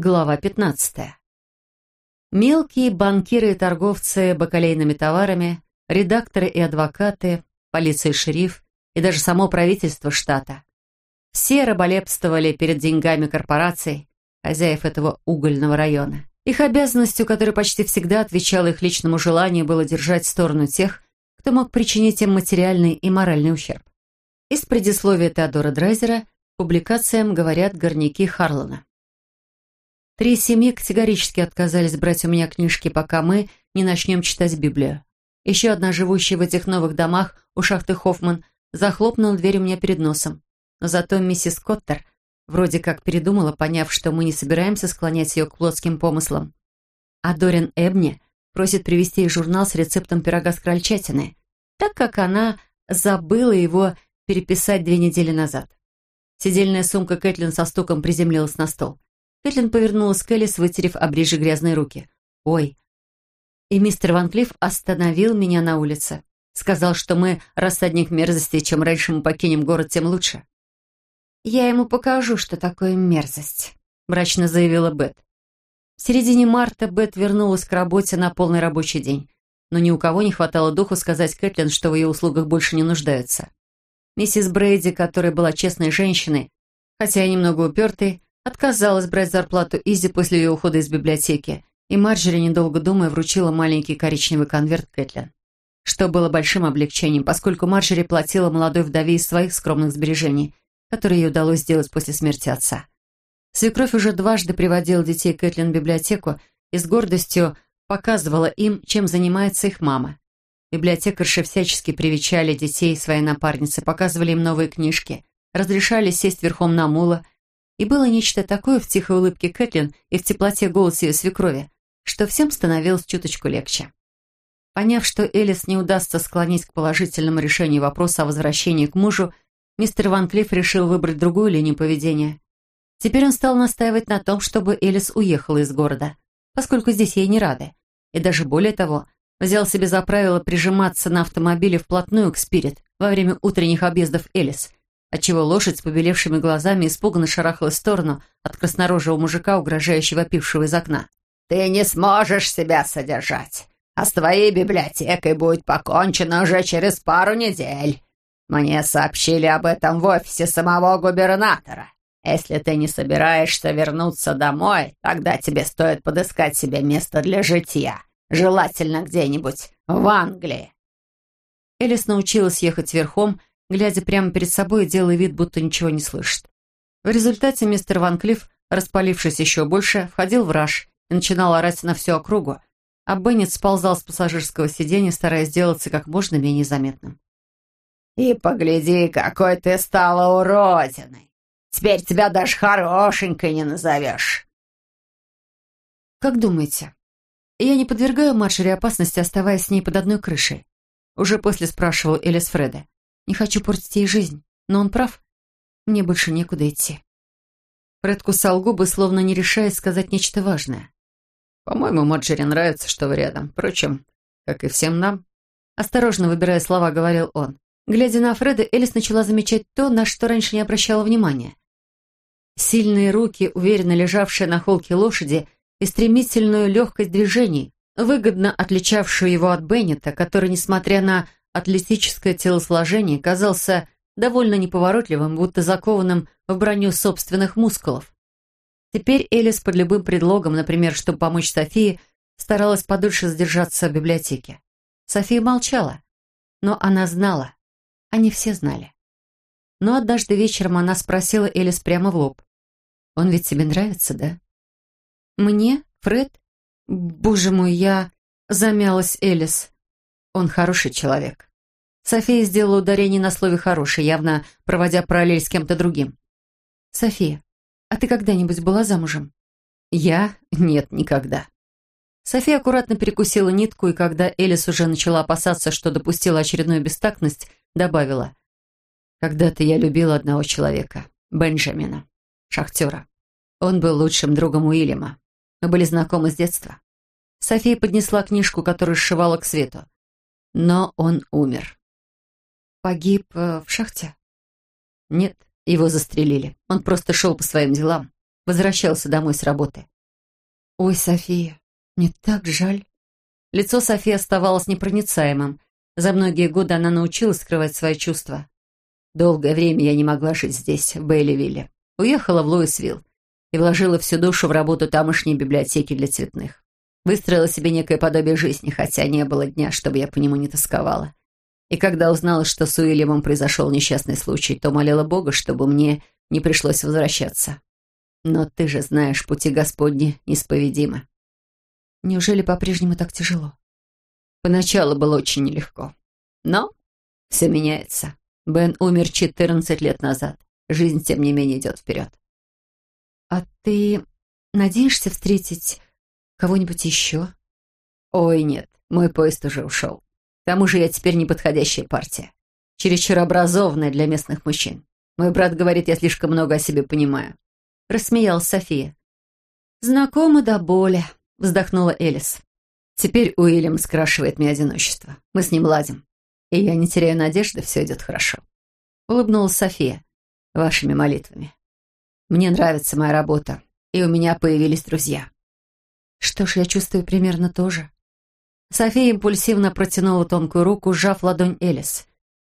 Глава 15. Мелкие банкиры и торговцы бакалейными товарами, редакторы и адвокаты, полиция и шериф и даже само правительство штата. Все раболепствовали перед деньгами корпораций, хозяев этого угольного района. Их обязанностью, которая почти всегда отвечала их личному желанию, было держать сторону тех, кто мог причинить им материальный и моральный ущерб. Из предисловия Теодора Драйзера публикациям говорят горняки Харлана. Три семьи категорически отказались брать у меня книжки, пока мы не начнем читать Библию. Еще одна, живущая в этих новых домах у шахты Хоффман, захлопнула дверь у меня перед носом. Но зато миссис Коттер вроде как передумала, поняв, что мы не собираемся склонять ее к плотским помыслам. А Дорин Эбни просит привезти ей журнал с рецептом пирога с крольчатиной, так как она забыла его переписать две недели назад. Сидельная сумка Кэтлин со стуком приземлилась на стол. Кэтлин повернулась к Элис, вытерев оближе грязные руки. «Ой!» И мистер Ван Клифф остановил меня на улице. Сказал, что мы рассадник мерзости, чем раньше мы покинем город, тем лучше. «Я ему покажу, что такое мерзость», — мрачно заявила Бет. В середине марта Бет вернулась к работе на полный рабочий день, но ни у кого не хватало духу сказать Кэтлин, что в ее услугах больше не нуждаются. Миссис Брейди, которая была честной женщиной, хотя и немного упертой, отказалась брать зарплату Изи после ее ухода из библиотеки, и Марджери, недолго думая, вручила маленький коричневый конверт Кэтлин. Что было большим облегчением, поскольку Марджери платила молодой вдове из своих скромных сбережений, которые ей удалось сделать после смерти отца. Свекровь уже дважды приводила детей Кэтлин в библиотеку и с гордостью показывала им, чем занимается их мама. Библиотекарши всячески привечали детей своей напарницы, показывали им новые книжки, разрешали сесть верхом на мула – и было нечто такое в тихой улыбке Кэтлин и в теплоте голоса ее свекрови, что всем становилось чуточку легче. Поняв, что Элис не удастся склонить к положительному решению вопроса о возвращении к мужу, мистер Ван Клифф решил выбрать другую линию поведения. Теперь он стал настаивать на том, чтобы Элис уехала из города, поскольку здесь ей не рады. И даже более того, взял себе за правило прижиматься на автомобиле вплотную к Спирит во время утренних объездов Элис – отчего лошадь с побелевшими глазами испуганно шарахалась в сторону от краснорожего мужика, угрожающего пившего из окна. «Ты не сможешь себя содержать, а с твоей библиотекой будет покончено уже через пару недель. Мне сообщили об этом в офисе самого губернатора. Если ты не собираешься вернуться домой, тогда тебе стоит подыскать себе место для житья, желательно где-нибудь в Англии». Элис научилась ехать верхом глядя прямо перед собой и делая вид, будто ничего не слышит. В результате мистер Ван Клифф, распалившись еще больше, входил в раж и начинал орать на всю округу, а Беннет сползал с пассажирского сиденья, стараясь сделаться как можно менее заметным. «И погляди, какой ты стала уродиной! Теперь тебя даже хорошенькой не назовешь!» «Как думаете, я не подвергаю Маршере опасности, оставаясь с ней под одной крышей?» Уже после спрашивал Элис Фреда. Не хочу портить ей жизнь, но он прав. Мне больше некуда идти. Фред кусал губы, словно не решаясь сказать нечто важное. «По-моему, Моджери нравится, что вы рядом. Впрочем, как и всем нам». Осторожно выбирая слова, говорил он. Глядя на Фреда, Элис начала замечать то, на что раньше не обращала внимания. Сильные руки, уверенно лежавшие на холке лошади, и стремительную легкость движений, выгодно отличавшую его от Беннета, который, несмотря на атлетическое телосложение казался довольно неповоротливым, будто закованным в броню собственных мускулов. Теперь Элис под любым предлогом, например, чтобы помочь Софии, старалась подольше задержаться в библиотеке. София молчала, но она знала. Они все знали. Но однажды вечером она спросила Элис прямо в лоб. «Он ведь тебе нравится, да?» «Мне? Фред? Боже мой, я...» Замялась Элис. «Он хороший человек. София сделала ударение на слове «хороший», явно проводя параллель с кем-то другим. «София, а ты когда-нибудь была замужем?» «Я? Нет, никогда». София аккуратно перекусила нитку, и когда Элис уже начала опасаться, что допустила очередную бестактность, добавила. «Когда-то я любила одного человека, Бенджамина, шахтера. Он был лучшим другом Уильяма. Мы были знакомы с детства». София поднесла книжку, которую сшивала к свету. Но он умер. Погиб э, в шахте? Нет, его застрелили. Он просто шел по своим делам. возвращался домой с работы. «Ой, София, мне так жаль». Лицо Софии оставалось непроницаемым. За многие годы она научилась скрывать свои чувства. Долгое время я не могла жить здесь, в Бейливилле. Уехала в Луисвилл и вложила всю душу в работу тамошней библиотеки для цветных. Выстроила себе некое подобие жизни, хотя не было дня, чтобы я по нему не тосковала. И когда узнала, что с Уильямом произошел несчастный случай, то молила Бога, чтобы мне не пришлось возвращаться. Но ты же знаешь, пути Господни неисповедимы. Неужели по-прежнему так тяжело? Поначалу было очень нелегко. Но все меняется. Бен умер 14 лет назад. Жизнь, тем не менее, идет вперед. А ты надеешься встретить Кого-нибудь еще? Ой, нет, мой поезд уже ушел. К тому же я теперь неподходящая партия. Чересчур образованная для местных мужчин. Мой брат говорит, я слишком много о себе понимаю. Рассмеялась София. Знакома до боли, вздохнула Элис. Теперь Уильям скрашивает мне одиночество. Мы с ним ладим. И я не теряю надежды, все идет хорошо. Улыбнулась София. Вашими молитвами. Мне нравится моя работа, и у меня появились друзья. Что ж, я чувствую примерно то же. София импульсивно протянула тонкую руку, сжав ладонь Элис.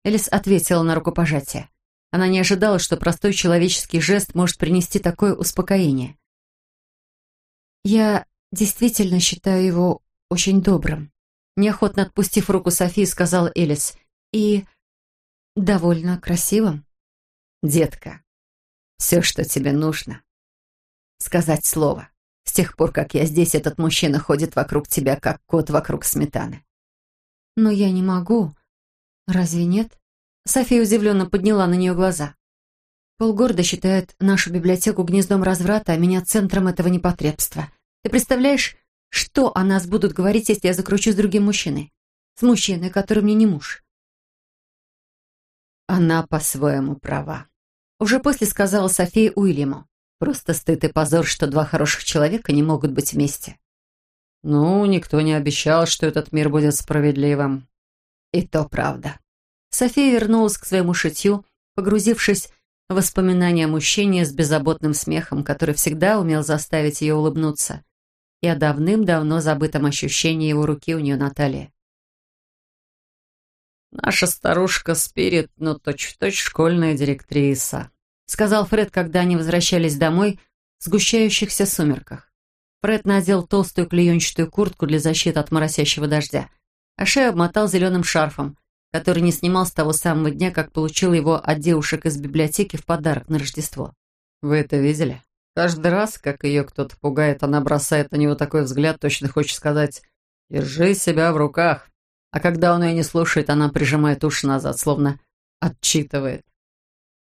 Элис ответила на рукопожатие. Она не ожидала, что простой человеческий жест может принести такое успокоение. «Я действительно считаю его очень добрым», неохотно отпустив руку Софии, сказала Элис. «И довольно красивым». «Детка, все, что тебе нужно, сказать слово». С тех пор, как я здесь, этот мужчина ходит вокруг тебя, как кот вокруг сметаны. Но я не могу. Разве нет? София удивленно подняла на нее глаза. Полгорода считает нашу библиотеку гнездом разврата, а меня центром этого непотребства. Ты представляешь, что о нас будут говорить, если я закручу с другим мужчиной? С мужчиной, который мне не муж. Она по-своему права. Уже после сказала София Уильяму. Просто стыд и позор, что два хороших человека не могут быть вместе. Ну, никто не обещал, что этот мир будет справедливым. И то правда. София вернулась к своему шитью, погрузившись в воспоминания о мужчине с беззаботным смехом, который всегда умел заставить ее улыбнуться, и о давным-давно забытом ощущении его руки у нее на талии. «Наша старушка Спирит, но точь-в-точь школьная директриса», сказал Фред, когда они возвращались домой в сгущающихся сумерках. Фред надел толстую клеенчатую куртку для защиты от моросящего дождя, а шею обмотал зеленым шарфом, который не снимал с того самого дня, как получил его от девушек из библиотеки в подарок на Рождество. «Вы это видели? Каждый раз, как ее кто-то пугает, она бросает на него такой взгляд, точно хочет сказать «Держи себя в руках». А когда он ее не слушает, она прижимает уши назад, словно отчитывает.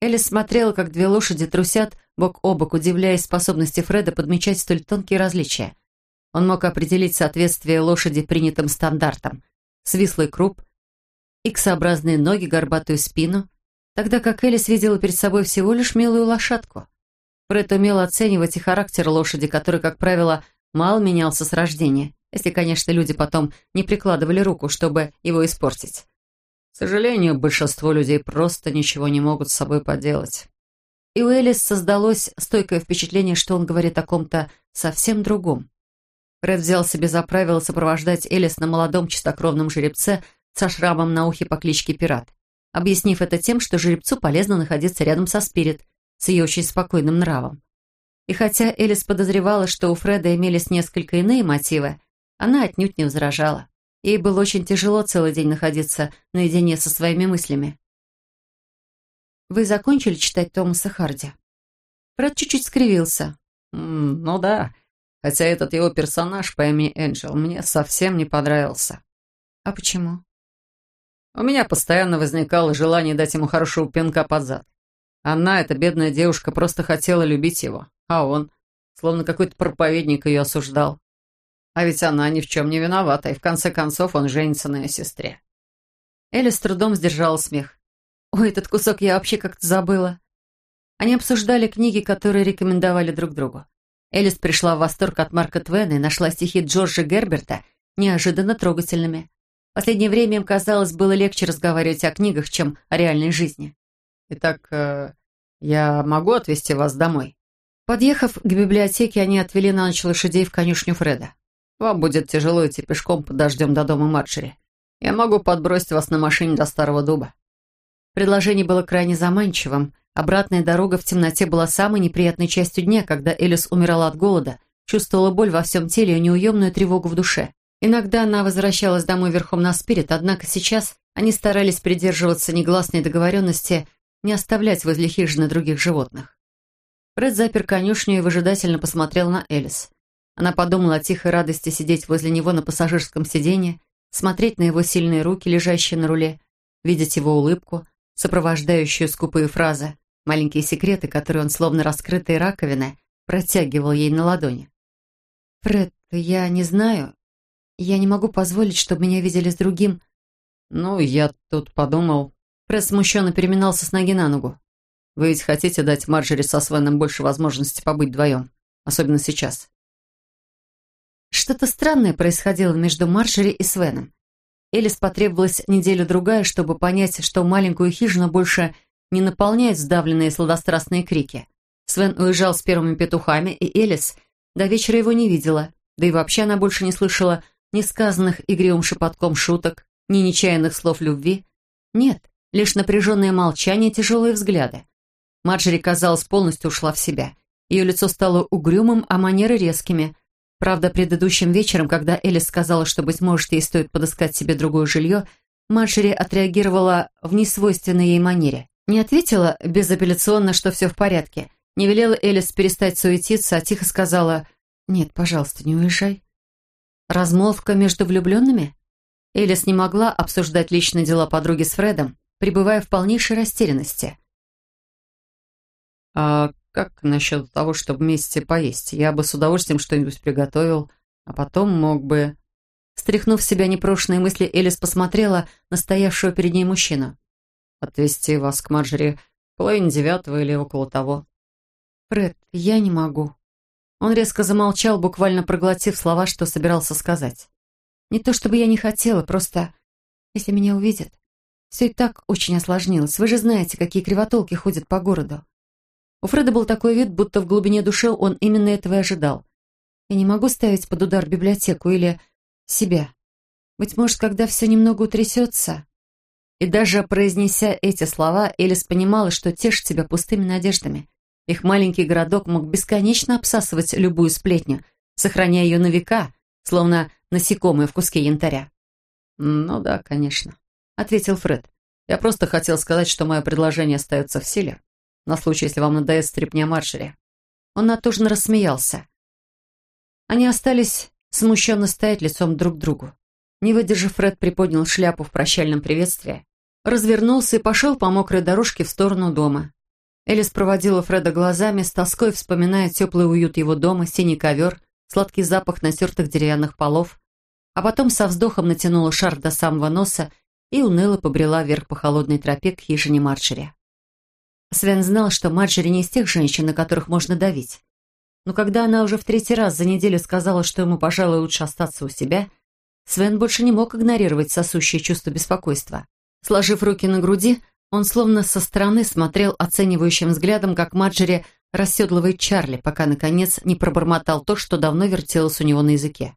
Элис смотрела, как две лошади трусят бок о бок, удивляясь способности Фреда подмечать столь тонкие различия. Он мог определить соответствие лошади принятым стандартам. Свислый круп, иксообразные ноги, горбатую спину, тогда как Элис видела перед собой всего лишь милую лошадку. Фред умел оценивать и характер лошади, который, как правило, мало менялся с рождения, если, конечно, люди потом не прикладывали руку, чтобы его испортить. К сожалению, большинство людей просто ничего не могут с собой поделать. И у Элис создалось стойкое впечатление, что он говорит о ком-то совсем другом. Фред взял себе за правило сопровождать Элис на молодом чистокровном жеребце со шрамом на ухе по кличке Пират, объяснив это тем, что жеребцу полезно находиться рядом со Спирит, с ее очень спокойным нравом. И хотя Элис подозревала, что у Фреда имелись несколько иные мотивы, она отнюдь не возражала. Ей было очень тяжело целый день находиться наедине со своими мыслями. «Вы закончили читать Томаса Харди?» Фред чуть-чуть скривился. «Ну да, хотя этот его персонаж по имени Энджел мне совсем не понравился». «А почему?» У меня постоянно возникало желание дать ему хорошего пинка под зад. Она, эта бедная девушка, просто хотела любить его, а он, словно какой-то проповедник, ее осуждал. А ведь она ни в чем не виновата, и в конце концов он женится на ее сестре. Элли с трудом сдержала смех. «Ой, этот кусок я вообще как-то забыла». Они обсуждали книги, которые рекомендовали друг другу. Элис пришла в восторг от Марка Твена и нашла стихи Джорджа Герберта неожиданно трогательными. В последнее время им казалось, было легче разговаривать о книгах, чем о реальной жизни. «Итак, э, я могу отвезти вас домой?» Подъехав к библиотеке, они отвели на ночь лошадей в конюшню Фреда. «Вам будет тяжело идти пешком под дождем до дома Марджери. Я могу подбросить вас на машине до Старого Дуба». Предложение было крайне заманчивым. Обратная дорога в темноте была самой неприятной частью дня, когда Элис умирала от голода, чувствовала боль во всем теле и неуемную тревогу в душе. Иногда она возвращалась домой верхом на спирит, однако сейчас они старались придерживаться негласной договоренности не оставлять возле хижины других животных. Фред запер конюшню и выжидательно посмотрел на Элис. Она подумала о тихой радости сидеть возле него на пассажирском сиденье, смотреть на его сильные руки, лежащие на руле, видеть его улыбку, сопровождающую скупые фразы, маленькие секреты, которые он, словно раскрытые раковины, протягивал ей на ладони. «Фред, я не знаю. Я не могу позволить, чтобы меня видели с другим...» «Ну, я тут подумал...» Фред смущенно переминался с ноги на ногу. «Вы ведь хотите дать Марджери со Свеном больше возможности побыть вдвоем, особенно сейчас». Что-то странное происходило между Марджери и Свеном. Элис потребовалась неделя-другая, чтобы понять, что маленькую хижину больше не наполняют сдавленные сладострастные крики. Свен уезжал с первыми петухами, и Элис до вечера его не видела, да и вообще она больше не слышала ни сказанных игривым шепотком шуток, ни нечаянных слов любви. Нет, лишь напряженное молчание и тяжелые взгляды. Марджери, казалось, полностью ушла в себя. Ее лицо стало угрюмым, а манеры резкими. Правда, предыдущим вечером, когда Элис сказала, что, быть может, ей стоит подыскать себе другое жилье, Марджери отреагировала в несвойственной ей манере. Не ответила безапелляционно, что все в порядке. Не велела Элис перестать суетиться, а тихо сказала «Нет, пожалуйста, не уезжай». Размолвка между влюбленными? Элис не могла обсуждать личные дела подруги с Фредом, пребывая в полнейшей растерянности. «А как насчет того, чтобы вместе поесть? Я бы с удовольствием что-нибудь приготовил, а потом мог бы...» Стряхнув в себя непрошенные мысли, Элис посмотрела на стоявшего перед ней мужчину. «Отвезти вас к Марджери в половине девятого или около того». «Фред, я не могу». Он резко замолчал, буквально проглотив слова, что собирался сказать. «Не то чтобы я не хотела, просто... Если меня увидят...» Все и так очень осложнилось. Вы же знаете, какие кривотолки ходят по городу. У Фреда был такой вид, будто в глубине души он именно этого и ожидал. Я не могу ставить под удар библиотеку или себя. Быть может, когда все немного утрясется... И даже произнеся эти слова, Элис понимала, что тешит себя пустыми надеждами. Их маленький городок мог бесконечно обсасывать любую сплетню, сохраняя ее на века, словно насекомые в куске янтаря. «Ну да, конечно», — ответил Фред. «Я просто хотел сказать, что мое предложение остается в силе, на случай, если вам надоест стряпня маршере». Он натужно рассмеялся. Они остались смущенно стоять лицом друг к другу. Не выдержав, Фред приподнял шляпу в прощальном приветствии, развернулся и пошел по мокрой дорожке в сторону дома. Элис проводила Фреда глазами, с тоской вспоминая теплый уют его дома, синий ковер, сладкий запах натертых деревянных полов, а потом со вздохом натянула шарф до самого носа и уныло побрела вверх по холодной тропе к хижине Марджери. Свен знал, что Марджери не из тех женщин, на которых можно давить. Но когда она уже в третий раз за неделю сказала, что ему, пожалуй, лучше остаться у себя, Свен больше не мог игнорировать сосущее чувство беспокойства. Сложив руки на груди, он словно со стороны смотрел оценивающим взглядом, как Марджери расседлывает Чарли, пока, наконец, не пробормотал то, что давно вертелось у него на языке.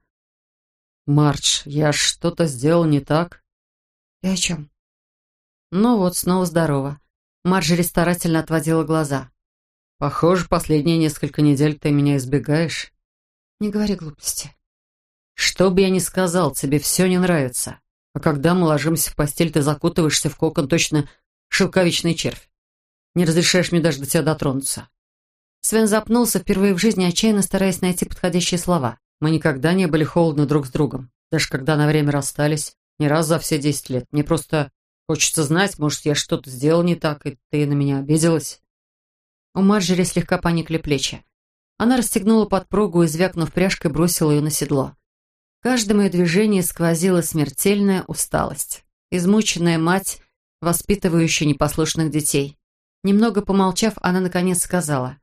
«Мардж, я что-то сделал не так?» «И о чем?» Ну вот, снова здорово. Марджери старательно отводила глаза. «Похоже, последние несколько недель ты меня избегаешь». «Не говори глупости». «Что бы я ни сказал, тебе все не нравится. А когда мы ложимся в постель, ты закутываешься в кокон точно шелковичный червь. Не разрешаешь мне даже до тебя дотронуться». Свен запнулся, впервые в жизни отчаянно стараясь найти подходящие слова. «Мы никогда не были холодны друг с другом, даже когда на время расстались, ни раз за все десять лет. Мне просто хочется знать, может, я что-то сделал не так, и ты на меня обиделась». У Марджери слегка поникли плечи. Она расстегнула подпругу и, звякнув пряжкой, бросила ее на седло. В ее движении сквозила смертельная усталость. Измученная мать воспитывающая непослушных детей. Немного помолчав, она наконец сказала.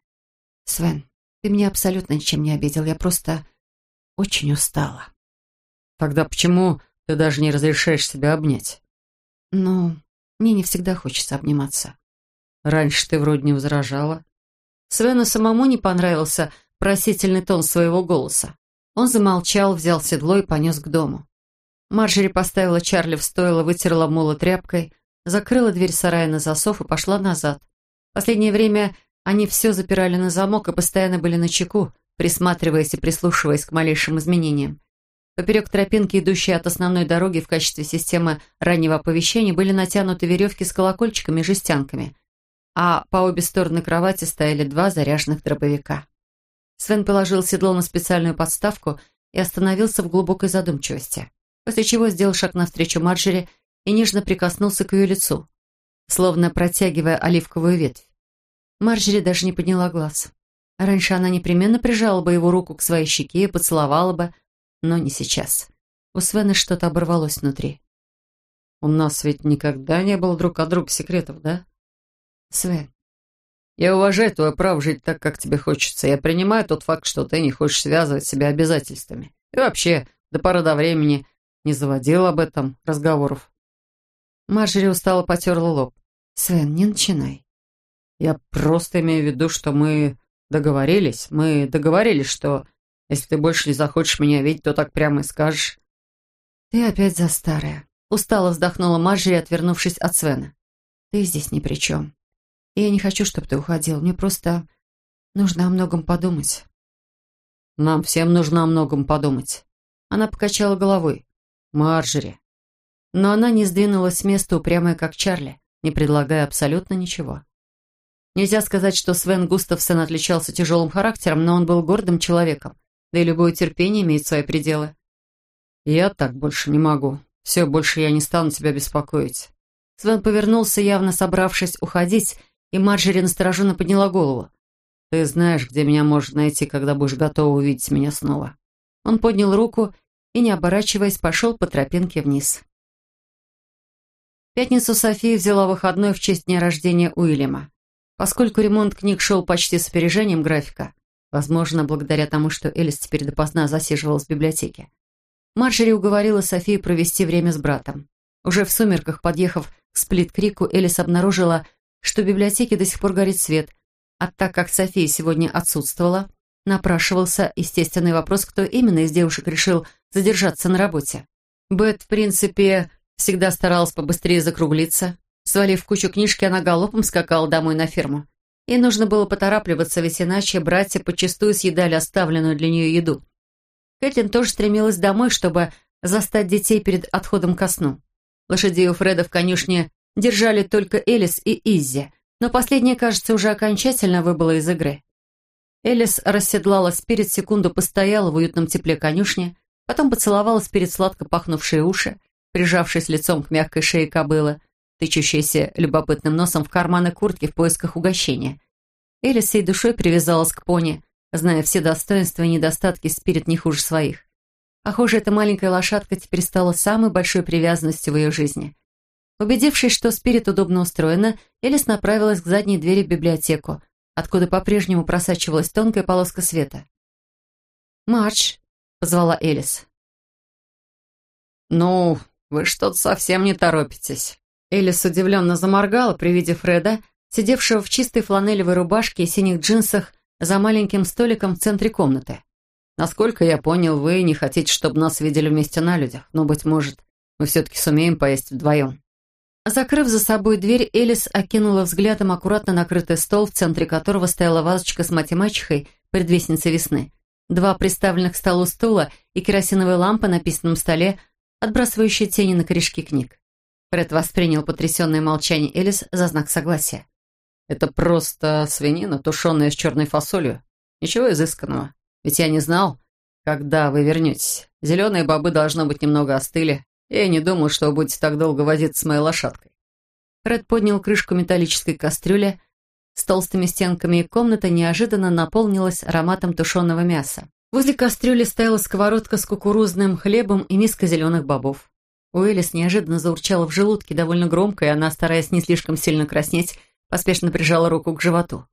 «Свен, ты меня абсолютно ничем не обидел, я просто очень устала». «Тогда почему ты даже не разрешаешь себя обнять?» «Ну, мне не всегда хочется обниматься». «Раньше ты вроде не возражала». Свену самому не понравился просительный тон своего голоса. Он замолчал, взял седло и понес к дому. Марджери поставила Чарли в стойло, вытерла мула тряпкой, закрыла дверь сарая на засов и пошла назад. Последнее время они все запирали на замок и постоянно были на чеку, присматриваясь и прислушиваясь к малейшим изменениям. Поперек тропинки, идущей от основной дороги в качестве системы раннего оповещения, были натянуты веревки с колокольчиками и жестянками, а по обе стороны кровати стояли два заряженных дробовика. Свен положил седло на специальную подставку и остановился в глубокой задумчивости, после чего сделал шаг навстречу Марджери и нежно прикоснулся к ее лицу, словно протягивая оливковую ветвь. Марджери даже не подняла глаз. Раньше она непременно прижала бы его руку к своей щеке и поцеловала бы, но не сейчас. У Свена что-то оборвалось внутри. «У нас ведь никогда не было друг от друга секретов, да?» «Свен». «Я уважаю твое право жить так, как тебе хочется. Я принимаю тот факт, что ты не хочешь связывать себя обязательствами. И вообще, до поры до времени не заводил об этом разговоров». Марджери устало потерла лоб. «Свен, не начинай». «Я просто имею в виду, что мы договорились. Мы договорились, что если ты больше не захочешь меня видеть, то так прямо и скажешь». «Ты опять за старое», — устало вздохнула Марджери, отвернувшись от Свена. «Ты здесь ни при чем. И я не хочу, чтобы ты уходил. Мне просто нужно о многом подумать». «Нам всем нужно о многом подумать». Она покачала головой. «Марджери». Но она не сдвинулась с места, упрямая как Чарли, не предлагая абсолютно ничего. Нельзя сказать, что Свен Густавсон отличался тяжелым характером, но он был гордым человеком да и любое терпение имеет свои пределы. «Я так больше не могу. Все, больше я не стану тебя беспокоить». Свен повернулся, явно собравшись уходить, и Марджери настороженно подняла голову. «Ты знаешь, где меня можно найти, когда будешь готова увидеть меня снова». Он поднял руку и, не оборачиваясь, пошел по тропинке вниз. Пятницу София взяла выходной в честь дня рождения Уильяма. Поскольку ремонт книг шел почти с опережением графика, Возможно, благодаря тому, что Элис теперь допоздна засиживалась в библиотеке. Марджери уговорила Софию провести время с братом. Уже в сумерках, подъехав к Сплит-Крику, Элис обнаружила, что в библиотеке до сих пор горит свет, а так как София сегодня отсутствовала, напрашивался естественный вопрос, кто именно из девушек решил задержаться на работе. Бет, в принципе, всегда старалась побыстрее закруглиться. Свалив кучу книжки, она галопом скакала домой на ферму. Ей нужно было поторапливаться, ведь иначе братья почастую съедали оставленную для нее еду. Кэтлин тоже стремилась домой, чтобы застать детей перед отходом ко сну. Лошадей у Фреда в конюшне держали только Элис и Иззи, но последняя, кажется, уже окончательно выбыла из игры. Элис расседлала спирит, секунду постояла в уютном тепле конюшни, потом поцеловала спирит сладко пахнувшие уши, прижавшись лицом к мягкой шее кобылы, тычущаяся любопытным носом в карманы куртки в поисках угощения. Элли всей душой привязалась к пони, зная все достоинства и недостатки спирит не хуже своих. Похоже, эта маленькая лошадка теперь стала самой большой привязанностью в ее жизни. Убедившись, что спирит удобно устроена, Элис направилась к задней двери в библиотеку, откуда по-прежнему просачивалась тонкая полоска света. «Марч», — позвала Элис. «Ну, вы что-то совсем не торопитесь», Элис удивленно заморгала при виде Фреда, сидевшего в чистой фланелевой рубашке и синих джинсах за маленьким столиком в центре комнаты. «Насколько я понял, вы не хотите, чтобы нас видели вместе на людях, но, быть может, мы все-таки сумеем поесть вдвоем». Закрыв за собой дверь, Элис окинула взглядом аккуратно накрытый стол, в центре которого стояла вазочка с математичкой, предвестницей весны, два приставленных к столу стула и керосиновая лампа на письменном столе, отбрасывающие тени на корешки книг. Фред воспринял потрясенное молчание Элис за знак согласия. «Это просто свинина, тушеная с черной фасолью. Ничего изысканного. Ведь я не знал, когда вы вернетесь. Зеленые бобы, должно быть, немного остыли. Я не думал, что вы будете так долго возиться с моей лошадкой». Фред поднял крышку металлической кастрюли с толстыми стенками, и комната неожиданно наполнилась ароматом тушеного мяса. Возле кастрюли стояла сковородка с кукурузным хлебом и миска зеленых бобов. У Элис неожиданно заурчала в желудке довольно громко, и она, стараясь не слишком сильно краснеть, поспешно прижала руку к животу.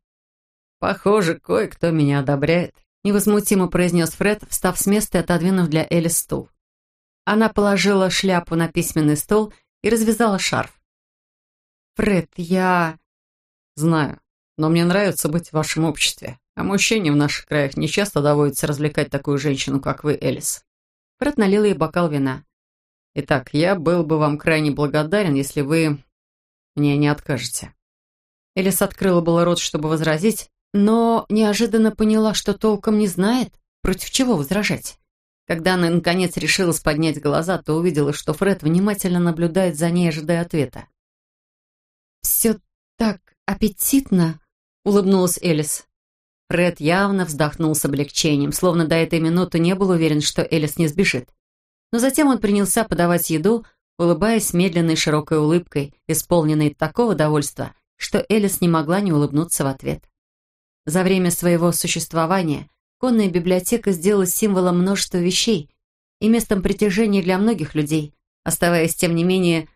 «Похоже, кое-кто меня одобряет», — невозмутимо произнес Фред, встав с места и отодвинув для Элис стул. Она положила шляпу на письменный стол и развязала шарф. «Фред, я...» «Знаю, но мне нравится быть в вашем обществе, а мужчине в наших краях нечасто доводится развлекать такую женщину, как вы, Элис». Фред налил ей бокал вина. «Итак, я был бы вам крайне благодарен, если вы мне не откажете». Элис открыла было рот, чтобы возразить, но неожиданно поняла, что толком не знает, против чего возражать. Когда она, наконец, решилась поднять глаза, то увидела, что Фред внимательно наблюдает за ней, ожидая ответа. «Все так аппетитно!» — улыбнулась Элис. Фред явно вздохнул с облегчением, словно до этой минуты не был уверен, что Элис не сбежит. Но затем он принялся подавать еду, улыбаясь медленной широкой улыбкой, исполненной такого довольства, что Элис не могла не улыбнуться в ответ. За время своего существования конная библиотека сделала символом множества вещей и местом притяжения для многих людей, оставаясь, тем не менее,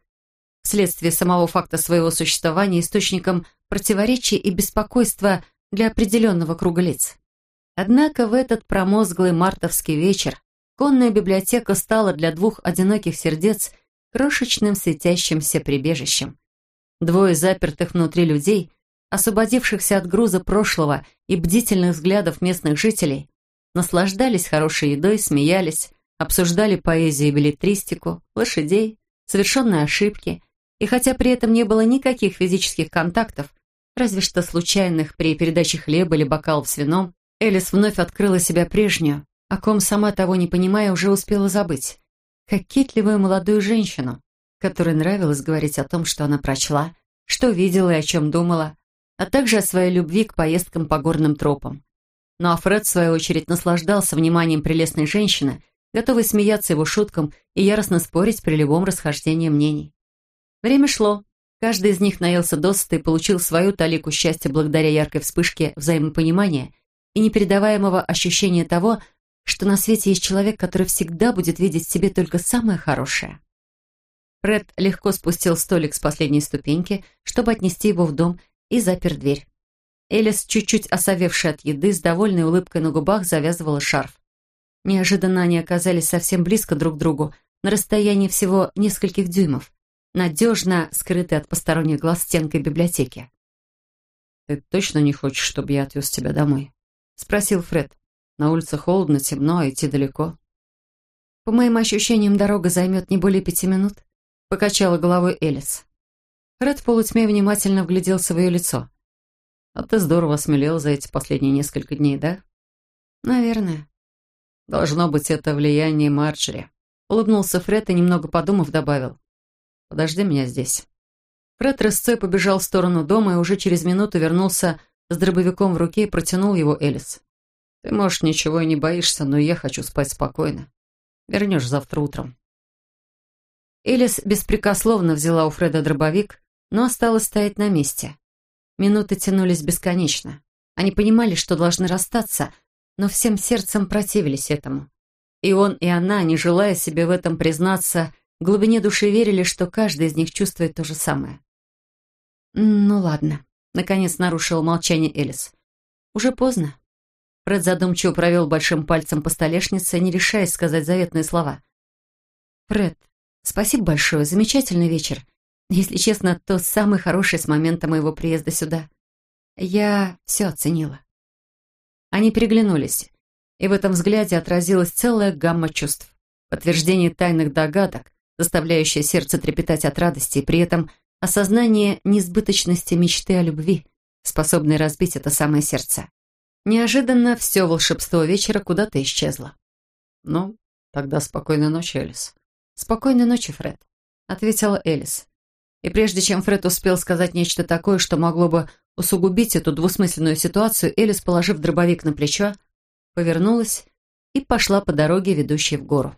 вследствие самого факта своего существования источником противоречий и беспокойства для определенного круга лиц. Однако в этот промозглый мартовский вечер конная библиотека стала для двух одиноких сердец крошечным светящимся прибежищем. Двое запертых внутри людей, освободившихся от груза прошлого и бдительных взглядов местных жителей, наслаждались хорошей едой, смеялись, обсуждали поэзию и билетристику, лошадей, совершенные ошибки, и хотя при этом не было никаких физических контактов, разве что случайных при передаче хлеба или бокалов с вином, Элис вновь открыла себя прежнюю, о ком сама того не понимая уже успела забыть. Кокетливую молодую женщину, которой нравилось говорить о том, что она прочла, что видела и о чем думала, а также о своей любви к поездкам по горным тропам. Ну а Фред, в свою очередь, наслаждался вниманием прелестной женщины, готовой смеяться его шуткам и яростно спорить при любом расхождении мнений. Время шло. Каждый из них наелся досыта и получил свою талику счастья благодаря яркой вспышке взаимопонимания и непередаваемого ощущения того, что на свете есть человек, который всегда будет видеть в себе только самое хорошее. Фред легко спустил столик с последней ступеньки, чтобы отнести его в дом, и запер дверь. Элис, чуть-чуть осовевшая от еды, с довольной улыбкой на губах завязывала шарф. Неожиданно они оказались совсем близко друг к другу, на расстоянии всего нескольких дюймов надежно скрытый от посторонних глаз стенкой библиотеки. «Ты точно не хочешь, чтобы я отвез тебя домой?» — спросил Фред. «На улице холодно, темно, а идти далеко». «По моим ощущениям, дорога займет не более пяти минут», — покачала головой Элис. Фред в полутьме внимательно вгляделся в ее лицо. «А ты здорово осмелел за эти последние несколько дней, да?» «Наверное». «Должно быть, это влияние Марджери», — улыбнулся Фред и, немного подумав, добавил. Подожди меня здесь». Фред рысцой побежал в сторону дома и уже через минуту вернулся с дробовиком в руке и протянул его Элис. «Ты, может, ничего и не боишься, но я хочу спать спокойно. Вернешь завтра утром». Элис беспрекословно взяла у Фреда дробовик, но осталась стоять на месте. Минуты тянулись бесконечно. Они понимали, что должны расстаться, но всем сердцем противились этому. И он, и она, не желая себе в этом признаться, в глубине души верили, что каждый из них чувствует то же самое. «Ну ладно», — наконец нарушил молчание Элис. «Уже поздно». Фред задумчиво провел большим пальцем по столешнице, не решаясь сказать заветные слова. «Фред, спасибо большое, замечательный вечер. Если честно, то самый хороший с момента моего приезда сюда. Я все оценила». Они переглянулись, и в этом взгляде отразилась целая гамма чувств. Подтверждение тайных догадок, заставляющее сердце трепетать от радости, и при этом осознание несбыточности мечты о любви, способной разбить это самое сердце. Неожиданно все волшебство вечера куда-то исчезло. «Ну, тогда спокойной ночи, Элис». «Спокойной ночи, Фред», — ответила Элис. И прежде чем Фред успел сказать нечто такое, что могло бы усугубить эту двусмысленную ситуацию, Элис, положив дробовик на плечо, повернулась и пошла по дороге, ведущей в гору.